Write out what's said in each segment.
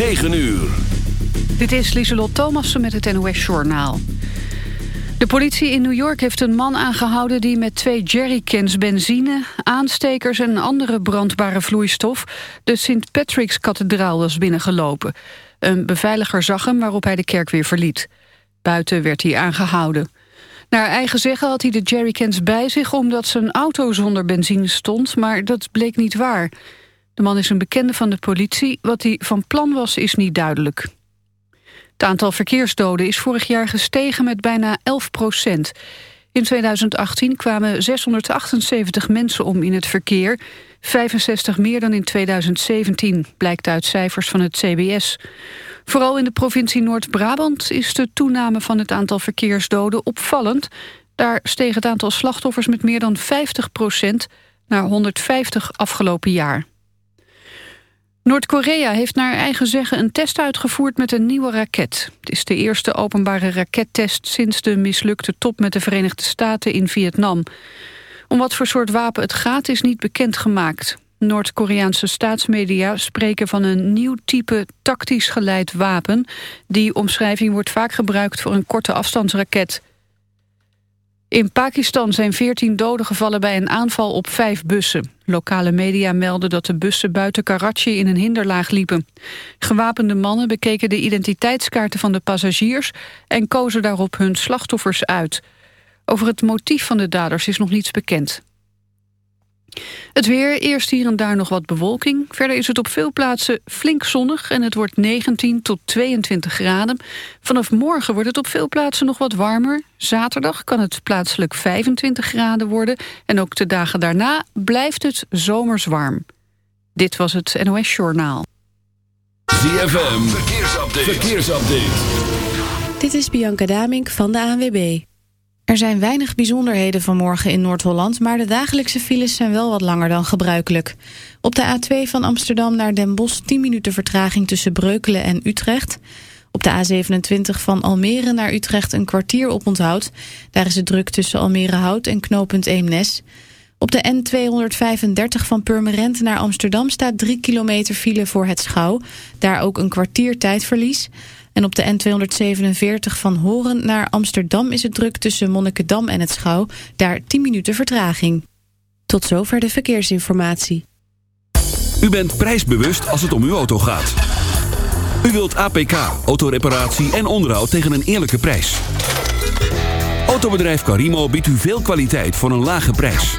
9 uur. Dit is Lieselot Thomassen met het NOS-journaal. De politie in New York heeft een man aangehouden... die met twee jerrycans benzine, aanstekers en andere brandbare vloeistof... de St. Patrick's-kathedraal was binnengelopen. Een beveiliger zag hem waarop hij de kerk weer verliet. Buiten werd hij aangehouden. Naar eigen zeggen had hij de jerrycans bij zich... omdat zijn auto zonder benzine stond, maar dat bleek niet waar... De man is een bekende van de politie. Wat hij van plan was, is niet duidelijk. Het aantal verkeersdoden is vorig jaar gestegen met bijna 11 procent. In 2018 kwamen 678 mensen om in het verkeer. 65 meer dan in 2017, blijkt uit cijfers van het CBS. Vooral in de provincie Noord-Brabant is de toename van het aantal verkeersdoden opvallend. Daar steeg het aantal slachtoffers met meer dan 50 procent naar 150 afgelopen jaar. Noord-Korea heeft naar eigen zeggen een test uitgevoerd met een nieuwe raket. Het is de eerste openbare rakettest sinds de mislukte top met de Verenigde Staten in Vietnam. Om wat voor soort wapen het gaat is niet bekendgemaakt. Noord-Koreaanse staatsmedia spreken van een nieuw type tactisch geleid wapen. Die omschrijving wordt vaak gebruikt voor een korte afstandsraket. In Pakistan zijn 14 doden gevallen bij een aanval op vijf bussen. Lokale media melden dat de bussen buiten Karachi in een hinderlaag liepen. Gewapende mannen bekeken de identiteitskaarten van de passagiers... en kozen daarop hun slachtoffers uit. Over het motief van de daders is nog niets bekend. Het weer, eerst hier en daar nog wat bewolking. Verder is het op veel plaatsen flink zonnig en het wordt 19 tot 22 graden. Vanaf morgen wordt het op veel plaatsen nog wat warmer. Zaterdag kan het plaatselijk 25 graden worden. En ook de dagen daarna blijft het zomers warm. Dit was het NOS Journaal. ZFM, verkeersupdate. verkeersupdate. Dit is Bianca Damink van de ANWB. Er zijn weinig bijzonderheden vanmorgen in Noord-Holland... maar de dagelijkse files zijn wel wat langer dan gebruikelijk. Op de A2 van Amsterdam naar Den Bosch 10 minuten vertraging tussen Breukelen en Utrecht. Op de A27 van Almere naar Utrecht een kwartier op onthoud. Daar is het druk tussen Almere Hout en knooppunt Eemnes. Op de N235 van Purmerend naar Amsterdam staat 3 kilometer file voor het Schouw. Daar ook een kwartier tijdverlies... En op de N247 van Horen naar Amsterdam is het druk tussen Monnikendam en het Schouw. Daar 10 minuten vertraging. Tot zover de verkeersinformatie. U bent prijsbewust als het om uw auto gaat. U wilt APK, autoreparatie en onderhoud tegen een eerlijke prijs. Autobedrijf Carimo biedt u veel kwaliteit voor een lage prijs.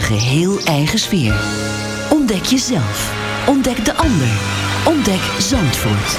zijn geheel eigen sfeer. Ontdek jezelf. Ontdek de ander. Ontdek Zandvoort.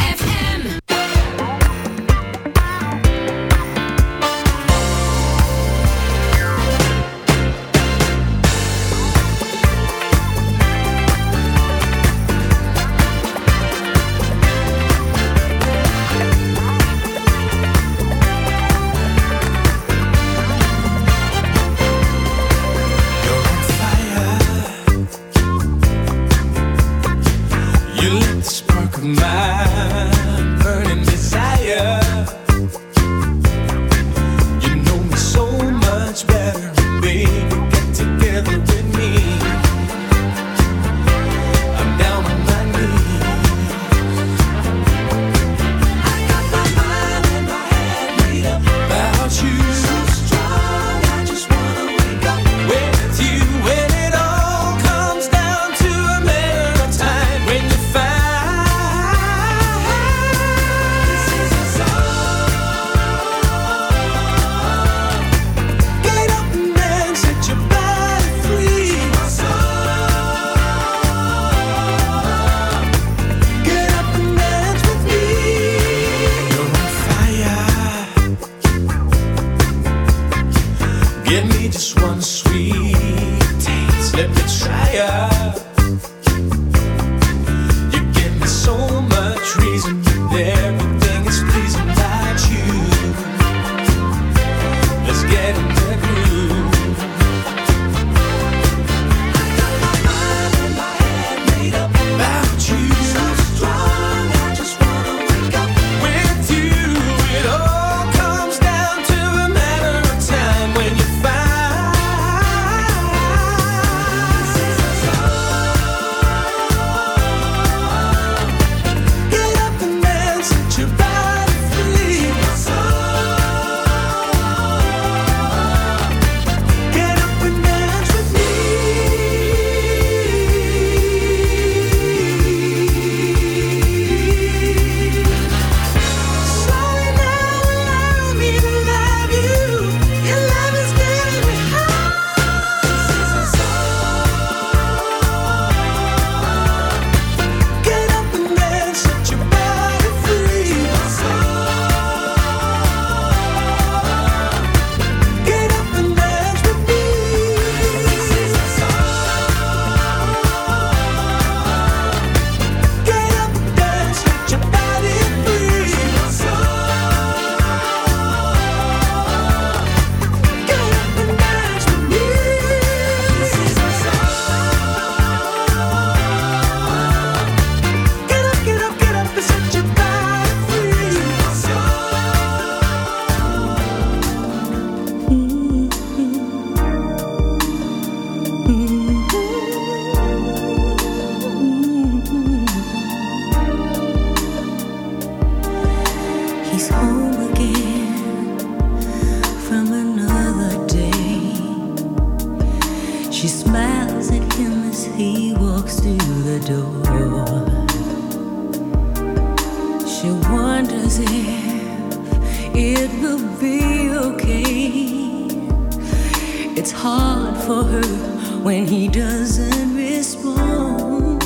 and he doesn't respond.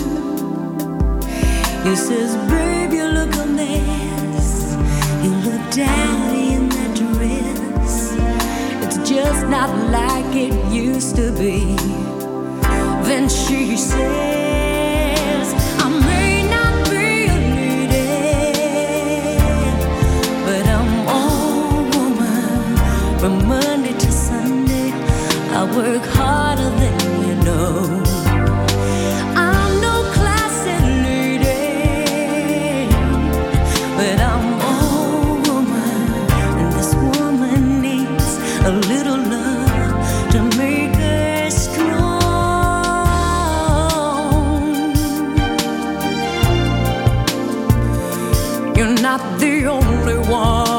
He says, Babe, you look a mess. You look daddy in that dress. It's just not like it used to be. Then she says, I may not be a lady, but I'm all woman. From Monday to Sunday, I work one.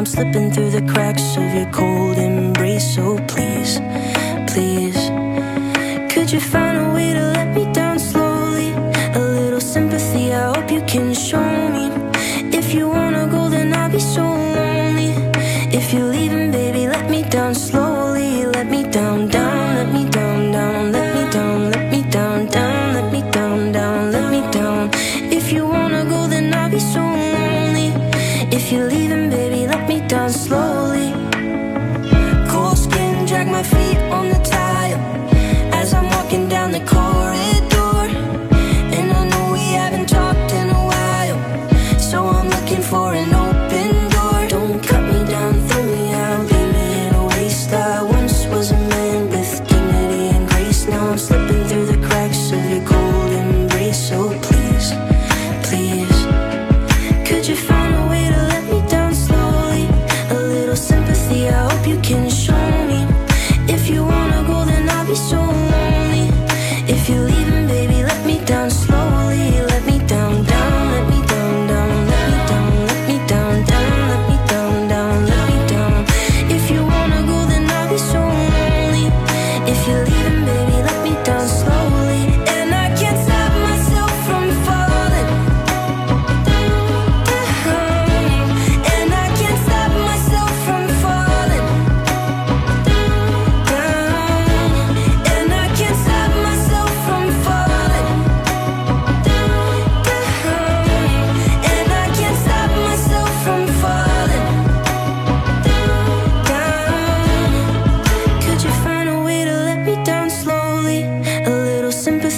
I'm slipping through the cracks of your cold embrace. So please, please, could you find a way to let me down slowly? A little sympathy, I hope you can show me. If you wanna go, then I'll be so lonely. If you're leaving,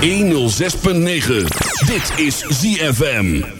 106.9. Dit is ZFM.